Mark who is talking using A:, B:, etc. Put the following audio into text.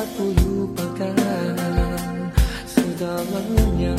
A: dapat ku lupakan segalanya.